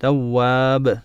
تواب.